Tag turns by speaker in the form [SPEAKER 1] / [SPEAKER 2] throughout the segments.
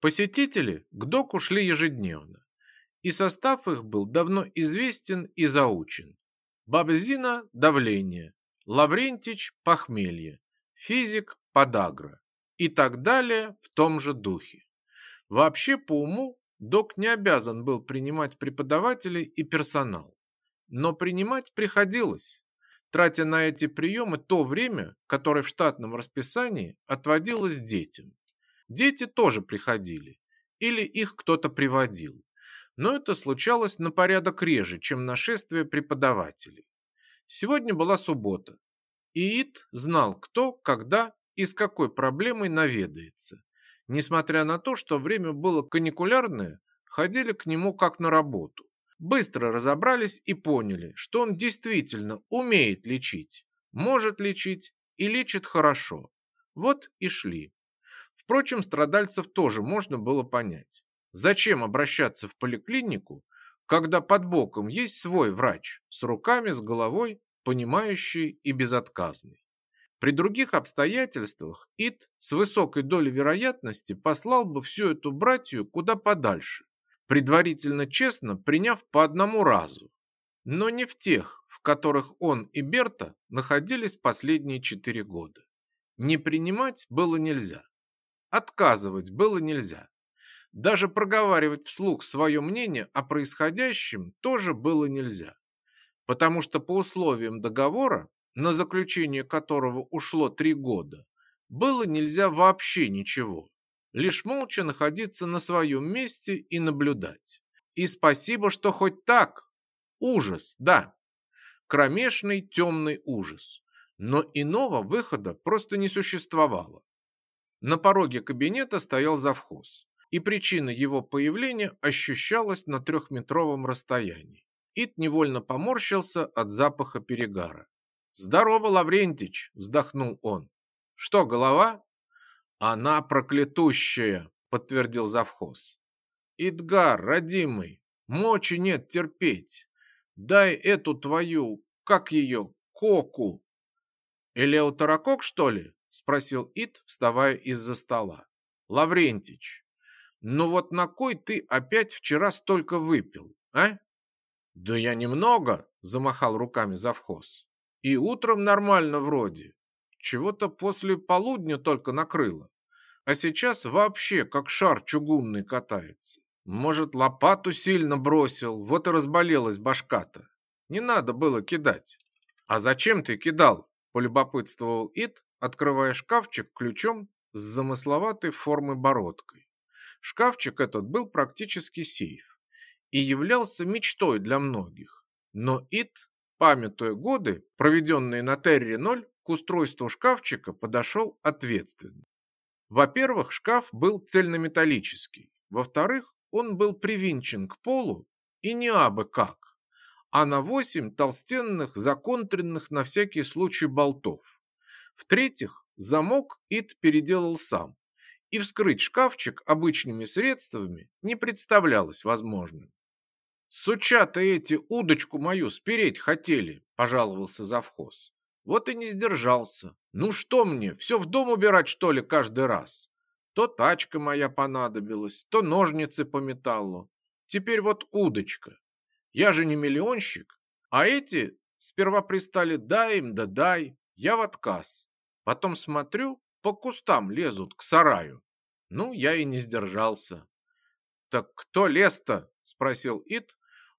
[SPEAKER 1] Посетители к доку шли ежедневно, и состав их был давно известен и заучен. Бабзина – давление, Лаврентич – похмелье, физик – подагра и так далее в том же духе. Вообще по уму док не обязан был принимать преподавателей и персонал, но принимать приходилось, тратя на эти приемы то время, которое в штатном расписании отводилось детям. Дети тоже приходили, или их кто-то приводил, но это случалось на порядок реже, чем нашествие преподавателей. Сегодня была суббота, и Ит знал, кто, когда и с какой проблемой наведается. Несмотря на то, что время было каникулярное, ходили к нему как на работу быстро разобрались и поняли, что он действительно умеет лечить, может лечить и лечит хорошо. Вот и шли. Впрочем, страдальцев тоже можно было понять. Зачем обращаться в поликлинику, когда под боком есть свой врач с руками, с головой, понимающий и безотказный? При других обстоятельствах Ит с высокой долей вероятности послал бы всю эту братью куда подальше, предварительно честно приняв по одному разу, но не в тех, в которых он и Берта находились последние четыре года. Не принимать было нельзя, отказывать было нельзя. Даже проговаривать вслух свое мнение о происходящем тоже было нельзя, потому что по условиям договора, на заключение которого ушло три года, было нельзя вообще ничего лишь молча находиться на своем месте и наблюдать. И спасибо, что хоть так. Ужас, да. Кромешный темный ужас. Но иного выхода просто не существовало. На пороге кабинета стоял завхоз, и причина его появления ощущалась на трехметровом расстоянии. Ит невольно поморщился от запаха перегара. «Здорово, Лаврентич!» – вздохнул он. «Что, голова?» «Она проклятущая», — подтвердил завхоз. «Идгар, родимый, мочи нет терпеть. Дай эту твою, как ее, коку». «Элеутерокок, что ли?» — спросил Ид, вставая из-за стола. «Лаврентич, ну вот на кой ты опять вчера столько выпил, а?» «Да я немного», — замахал руками завхоз. «И утром нормально вроде. Чего-то после полудня только накрыло. А сейчас вообще как шар чугунный катается. Может, лопату сильно бросил, вот и разболелась башка-то. Не надо было кидать. А зачем ты кидал? Полюбопытствовал Ит, открывая шкафчик ключом с замысловатой формой бородкой. Шкафчик этот был практически сейф и являлся мечтой для многих. Но Ит, памятуя годы, проведенные на Терре-0, к устройству шкафчика подошел ответственно. Во-первых, шкаф был цельнометаллический. Во-вторых, он был привинчен к полу и не абы как, а на восемь толстенных, законтренных на всякий случай болтов. В-третьих, замок Ит переделал сам, и вскрыть шкафчик обычными средствами не представлялось возможным. «Сучата эти удочку мою спереть хотели», – пожаловался завхоз. Вот и не сдержался. Ну что мне, все в дом убирать, что ли, каждый раз? То тачка моя понадобилась, то ножницы по металлу. Теперь вот удочка. Я же не миллионщик. А эти сперва пристали «дай им, да дай». Я в отказ. Потом смотрю, по кустам лезут к сараю. Ну, я и не сдержался. «Так кто лез-то?» – спросил Ит,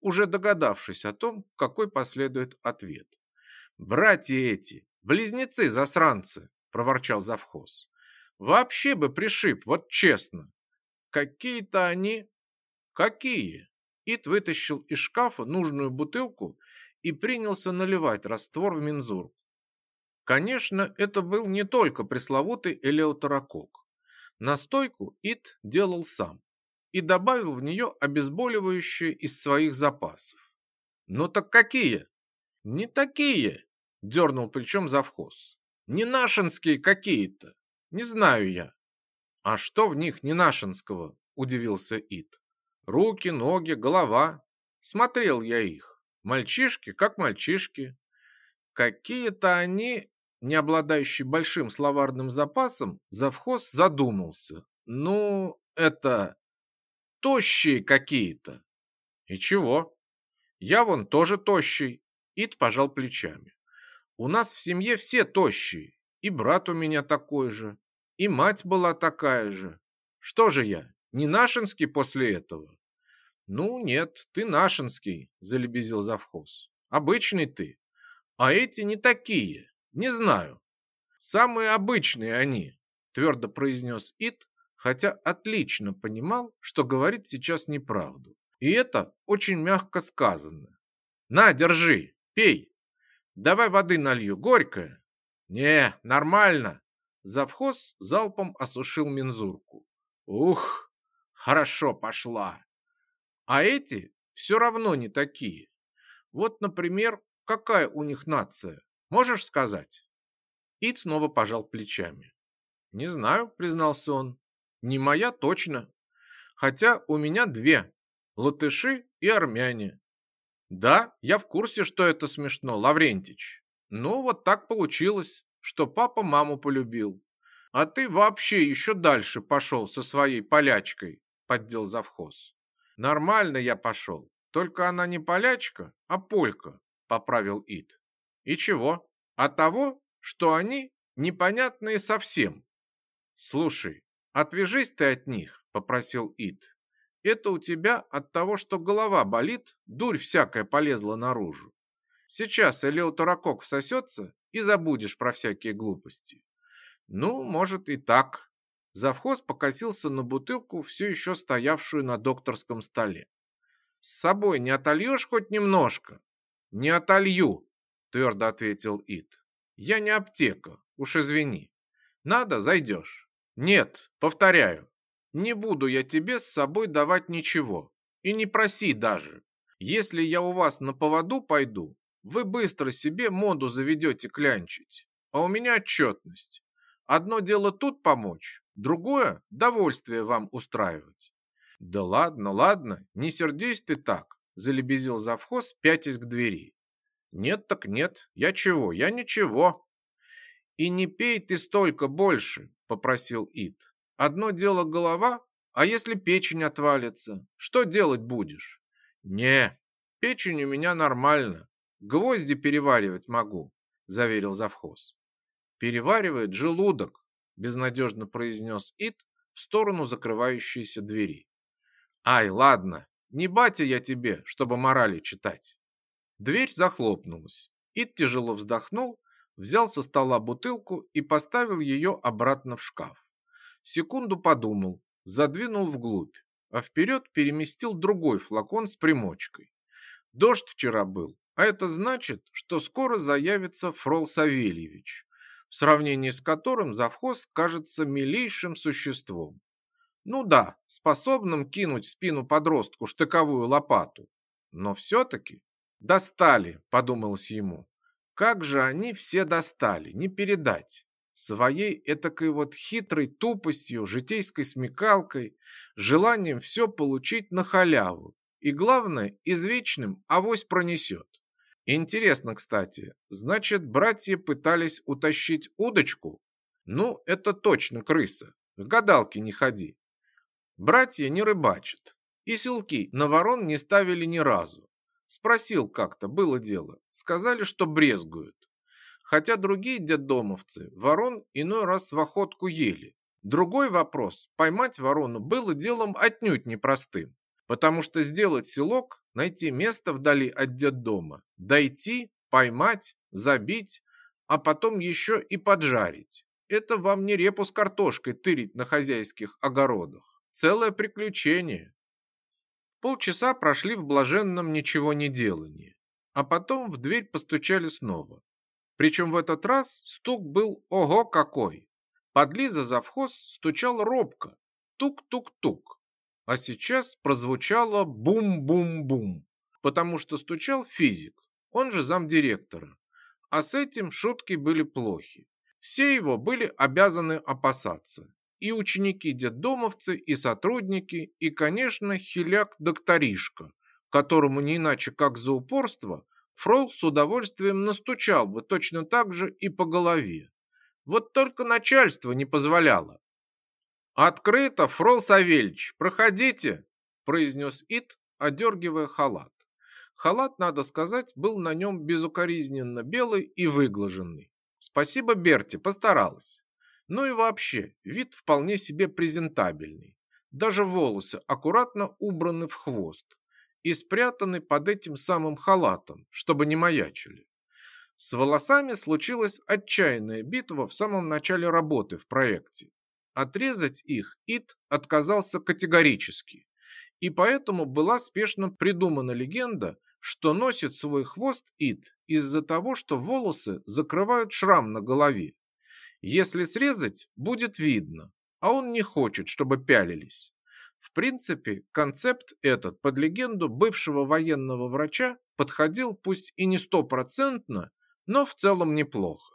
[SPEAKER 1] уже догадавшись о том, какой последует ответ. «Братья эти, близнецы-засранцы!» – проворчал завхоз. «Вообще бы пришиб, вот честно. Какие-то они...» «Какие?» Ит вытащил из шкафа нужную бутылку и принялся наливать раствор в мензурку. Конечно, это был не только пресловутый элеутерокок. Настойку Ит делал сам и добавил в нее обезболивающее из своих запасов. «Ну так какие?» «Не такие!» Дернул плечом завхоз. Не нашинские какие-то. Не знаю я. А что в них не нашинского? Удивился Ит. Руки, ноги, голова. Смотрел я их. Мальчишки как мальчишки. Какие-то они, не обладающие большим словарным запасом, завхоз задумался, ну, это, тощие какие-то. И чего? Я вон тоже тощий. Ит пожал плечами. У нас в семье все тощие. И брат у меня такой же. И мать была такая же. Что же я, не нашинский после этого? Ну, нет, ты нашинский, залебезил завхоз. Обычный ты. А эти не такие. Не знаю. Самые обычные они, твердо произнес Ит, хотя отлично понимал, что говорит сейчас неправду. И это очень мягко сказано. На, держи, пей. Давай воды налью, горькая. Не, нормально. Завхоз залпом осушил мензурку. Ух, хорошо пошла. А эти все равно не такие. Вот, например, какая у них нация? Можешь сказать? Ид снова пожал плечами. Не знаю, признался он. Не моя точно. Хотя у меня две. Латыши и армяне. Да, я в курсе, что это смешно, Лаврентич. Ну, вот так получилось, что папа маму полюбил. А ты вообще еще дальше пошел со своей полячкой, поддел завхоз. Нормально я пошел, только она не полячка, а полька, поправил Ид. И чего? А того, что они непонятные совсем. Слушай, отвяжись ты от них, попросил Ид. Это у тебя от того, что голова болит, дурь всякая полезла наружу. Сейчас элеуторокок всосется и забудешь про всякие глупости. Ну, может и так. Завхоз покосился на бутылку, все еще стоявшую на докторском столе. С собой не отольешь хоть немножко? Не отолью, твердо ответил Ит. Я не аптека, уж извини. Надо, зайдешь. Нет, повторяю, не буду я тебе с собой давать ничего. И не проси даже. Если я у вас на поводу пойду, вы быстро себе моду заведете клянчить. А у меня отчетность. Одно дело тут помочь, другое – довольствие вам устраивать. Да ладно, ладно, не сердись ты так, залебезил завхоз, пятясь к двери. Нет так нет, я чего, я ничего. И не пей ты столько больше, попросил Ит. Одно дело голова, а если печень отвалится, что делать будешь? Не, печень у меня нормально. Гвозди переваривать могу, заверил завхоз. Переваривает желудок, безнадежно произнес Ит в сторону закрывающейся двери. Ай, ладно, не батя я тебе, чтобы морали читать. Дверь захлопнулась. Ит тяжело вздохнул, взял со стола бутылку и поставил ее обратно в шкаф. Секунду подумал, задвинул вглубь, а вперед переместил другой флакон с примочкой. Дождь вчера был, а это значит, что скоро заявится Фрол Савельевич, в сравнении с которым завхоз кажется милейшим существом. Ну да, способным кинуть в спину подростку штыковую лопату. Но все-таки достали, подумалось ему. Как же они все достали, не передать своей этакой вот хитрой тупостью, житейской смекалкой, желанием все получить на халяву. И главное, извечным авось пронесет. Интересно, кстати, значит, братья пытались утащить удочку? Ну, это точно крыса. В гадалки не ходи. Братья не рыбачат. И селки на ворон не ставили ни разу. Спросил как-то, было дело. Сказали, что брезгуют хотя другие детдомовцы ворон иной раз в охотку ели. Другой вопрос, поймать ворону было делом отнюдь непростым, потому что сделать селок, найти место вдали от детдома, дойти, поймать, забить, а потом еще и поджарить. Это вам не репу с картошкой тырить на хозяйских огородах. Целое приключение. Полчаса прошли в блаженном ничего не делании, а потом в дверь постучали снова. Причем в этот раз стук был ого какой. Подлиза завхоз стучал робко, тук-тук-тук. А сейчас прозвучало бум-бум-бум, потому что стучал физик, он же замдиректора. А с этим шутки были плохи. Все его были обязаны опасаться. И ученики-детдомовцы, и сотрудники, и, конечно, хиляк-докторишка, которому не иначе как за упорство Фрол с удовольствием настучал бы точно так же и по голове. Вот только начальство не позволяло. «Открыто, Фрол Савельич, проходите!» произнес Ит, одергивая халат. Халат, надо сказать, был на нем безукоризненно белый и выглаженный. Спасибо Берти, постаралась. Ну и вообще, вид вполне себе презентабельный. Даже волосы аккуратно убраны в хвост и спрятаны под этим самым халатом, чтобы не маячили. С волосами случилась отчаянная битва в самом начале работы в проекте. Отрезать их Ит отказался категорически, и поэтому была спешно придумана легенда, что носит свой хвост Ит из-за того, что волосы закрывают шрам на голове. Если срезать, будет видно, а он не хочет, чтобы пялились. В принципе, концепт этот под легенду бывшего военного врача подходил пусть и не стопроцентно, но в целом неплохо.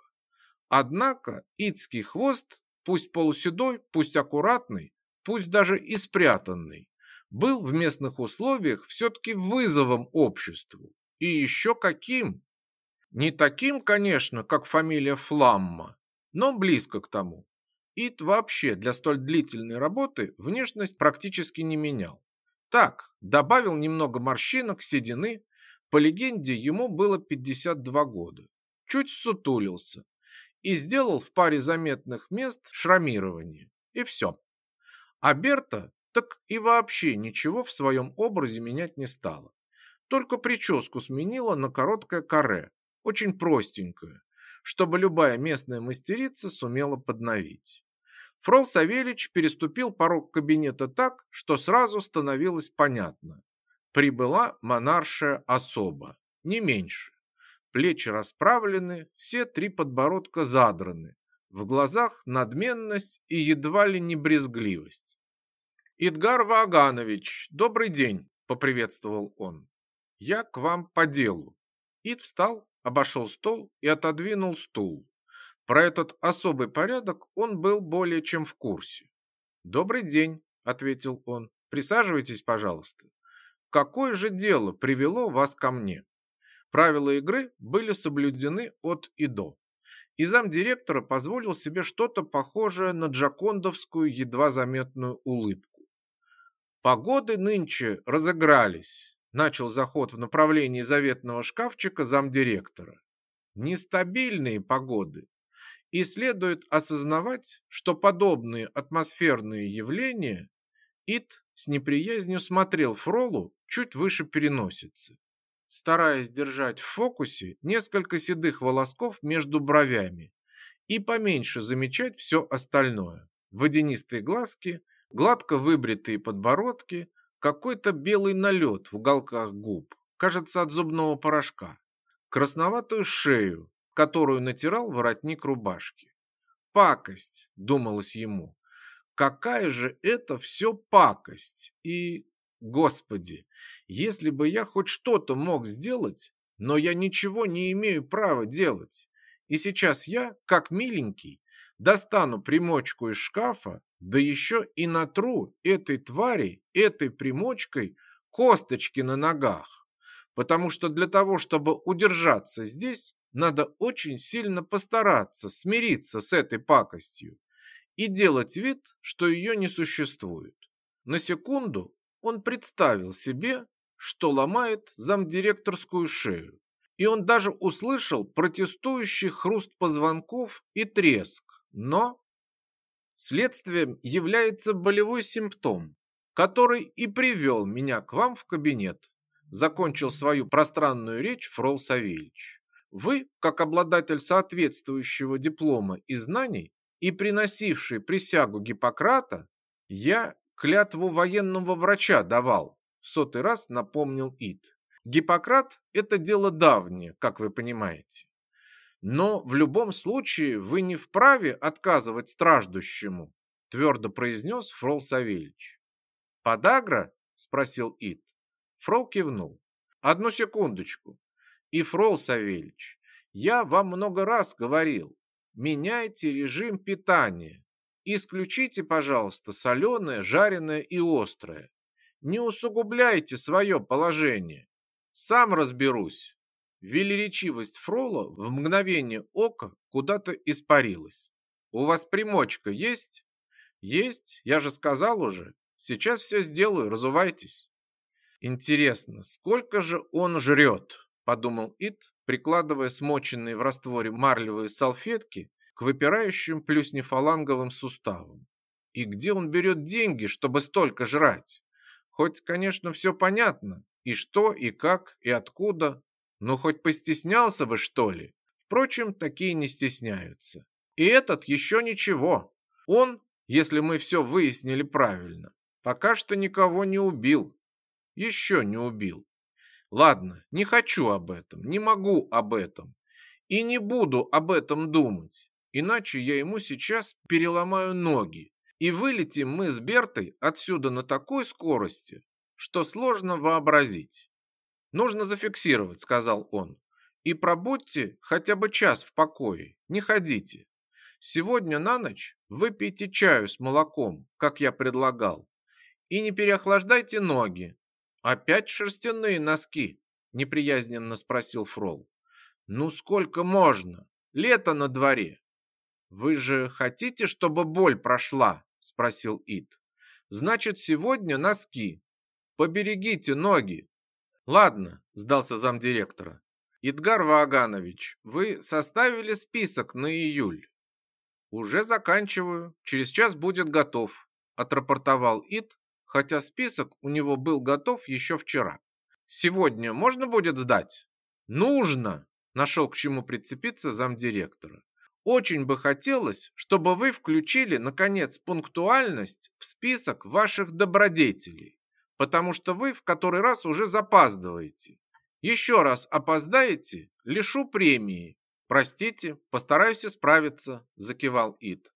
[SPEAKER 1] Однако итский хвост, пусть полуседой, пусть аккуратный, пусть даже и спрятанный, был в местных условиях все-таки вызовом обществу. И еще каким? Не таким, конечно, как фамилия Фламма, но близко к тому. Ит вообще для столь длительной работы внешность практически не менял. Так, добавил немного морщинок, седины. По легенде, ему было 52 года. Чуть сутулился и сделал в паре заметных мест шрамирование. И все. А Берта так и вообще ничего в своем образе менять не стала. Только прическу сменила на короткое каре, очень простенькое, чтобы любая местная мастерица сумела подновить. Фрол Савельич переступил порог кабинета так, что сразу становилось понятно. Прибыла монаршая особа, не меньше. Плечи расправлены, все три подбородка задраны, в глазах надменность и едва ли не брезгливость. «Идгар Ваганович, добрый день!» – поприветствовал он. «Я к вам по делу». Ид встал, обошел стол и отодвинул стул. Про этот особый порядок он был более чем в курсе. «Добрый день», – ответил он. «Присаживайтесь, пожалуйста. Какое же дело привело вас ко мне?» Правила игры были соблюдены от и до. И замдиректора позволил себе что-то похожее на джакондовскую едва заметную улыбку. Погоды нынче разыгрались. Начал заход в направлении заветного шкафчика замдиректора. Нестабильные погоды. И следует осознавать, что подобные атмосферные явления Ит с неприязнью смотрел Фролу чуть выше переносицы, стараясь держать в фокусе несколько седых волосков между бровями и поменьше замечать все остальное. Водянистые глазки – Гладко выбритые подбородки, какой-то белый налет в уголках губ, кажется, от зубного порошка, красноватую шею, которую натирал воротник рубашки. Пакость, думалось ему. Какая же это все пакость? И, господи, если бы я хоть что-то мог сделать, но я ничего не имею права делать. И сейчас я, как миленький, достану примочку из шкафа да еще и натру этой твари, этой примочкой косточки на ногах. Потому что для того, чтобы удержаться здесь, надо очень сильно постараться смириться с этой пакостью и делать вид, что ее не существует. На секунду он представил себе, что ломает замдиректорскую шею, и он даже услышал протестующий хруст позвонков и треск, но Следствием является болевой симптом, который и привел меня к вам в кабинет. Закончил свою пространную речь Фрол Савельич. Вы, как обладатель соответствующего диплома и знаний и приносивший присягу Гиппократа, я клятву военного врача давал, в сотый раз напомнил Ит. Гиппократ – это дело давнее, как вы понимаете. Но в любом случае вы не вправе отказывать страждущему, твердо произнес Фрол Савельич. Подагра? спросил Ит. Фрол кивнул. Одну секундочку. И Фрол Савельич, я вам много раз говорил, меняйте режим питания. Исключите, пожалуйста, соленое, жареное и острое. Не усугубляйте свое положение. Сам разберусь. Велеречивость Фрола в мгновение ока куда-то испарилась. «У вас примочка есть?» Есть, я же сказал уже. Сейчас все сделаю, разувайтесь. Интересно, сколько же он жрет? Подумал Ит, прикладывая смоченные в растворе марлевые салфетки к выпирающим плюснефаланговым суставам. И где он берет деньги, чтобы столько жрать? Хоть, конечно, все понятно, и что, и как, и откуда, но хоть постеснялся бы, что ли. Впрочем, такие не стесняются. И этот еще ничего. Он, если мы все выяснили правильно, пока что никого не убил. Еще не убил. Ладно, не хочу об этом, не могу об этом. И не буду об этом думать, иначе я ему сейчас переломаю ноги. И вылетим мы с Бертой отсюда на такой скорости, что сложно вообразить. Нужно зафиксировать, сказал он. И пробудьте хотя бы час в покое, не ходите. Сегодня на ночь выпейте чаю с молоком, как я предлагал. И не переохлаждайте ноги. Опять шерстяные носки? Неприязненно спросил Фрол. Ну сколько можно? Лето на дворе. Вы же хотите, чтобы боль прошла? Спросил Ит. Значит, сегодня носки. Поберегите ноги. Ладно, сдался замдиректора. Идгар Ваганович, вы составили список на июль. Уже заканчиваю. Через час будет готов, отрапортовал Ит, хотя список у него был готов еще вчера. Сегодня можно будет сдать? Нужно, нашел к чему прицепиться замдиректора. Очень бы хотелось, чтобы вы включили, наконец, пунктуальность в список ваших добродетелей, потому что вы в который раз уже запаздываете. Еще раз опоздаете, лишу премии. Простите, постараюсь исправиться, закивал Ит.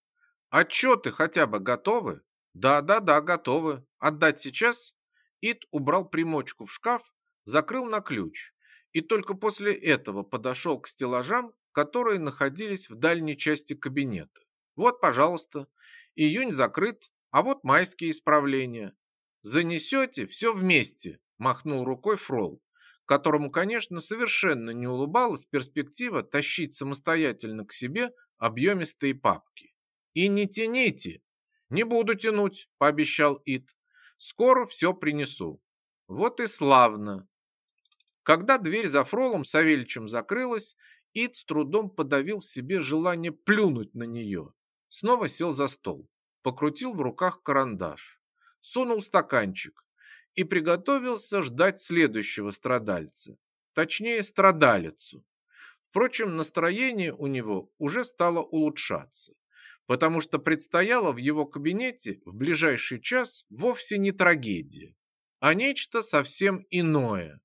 [SPEAKER 1] Отчеты хотя бы готовы? Да-да-да, готовы. Отдать сейчас? Ит убрал примочку в шкаф, закрыл на ключ и только после этого подошел к стеллажам, которые находились в дальней части кабинета. Вот, пожалуйста, июнь закрыт, а вот майские исправления. Занесете все вместе, махнул рукой Фрол которому, конечно, совершенно не улыбалась перспектива тащить самостоятельно к себе объемистые папки. «И не тяните!» «Не буду тянуть», — пообещал Ит. «Скоро все принесу». «Вот и славно!» Когда дверь за Фролом Савельичем закрылась, Ит с трудом подавил в себе желание плюнуть на нее. Снова сел за стол, покрутил в руках карандаш, сунул стаканчик, и приготовился ждать следующего страдальца, точнее страдалицу. Впрочем, настроение у него уже стало улучшаться, потому что предстояло в его кабинете в ближайший час вовсе не трагедия, а нечто совсем иное.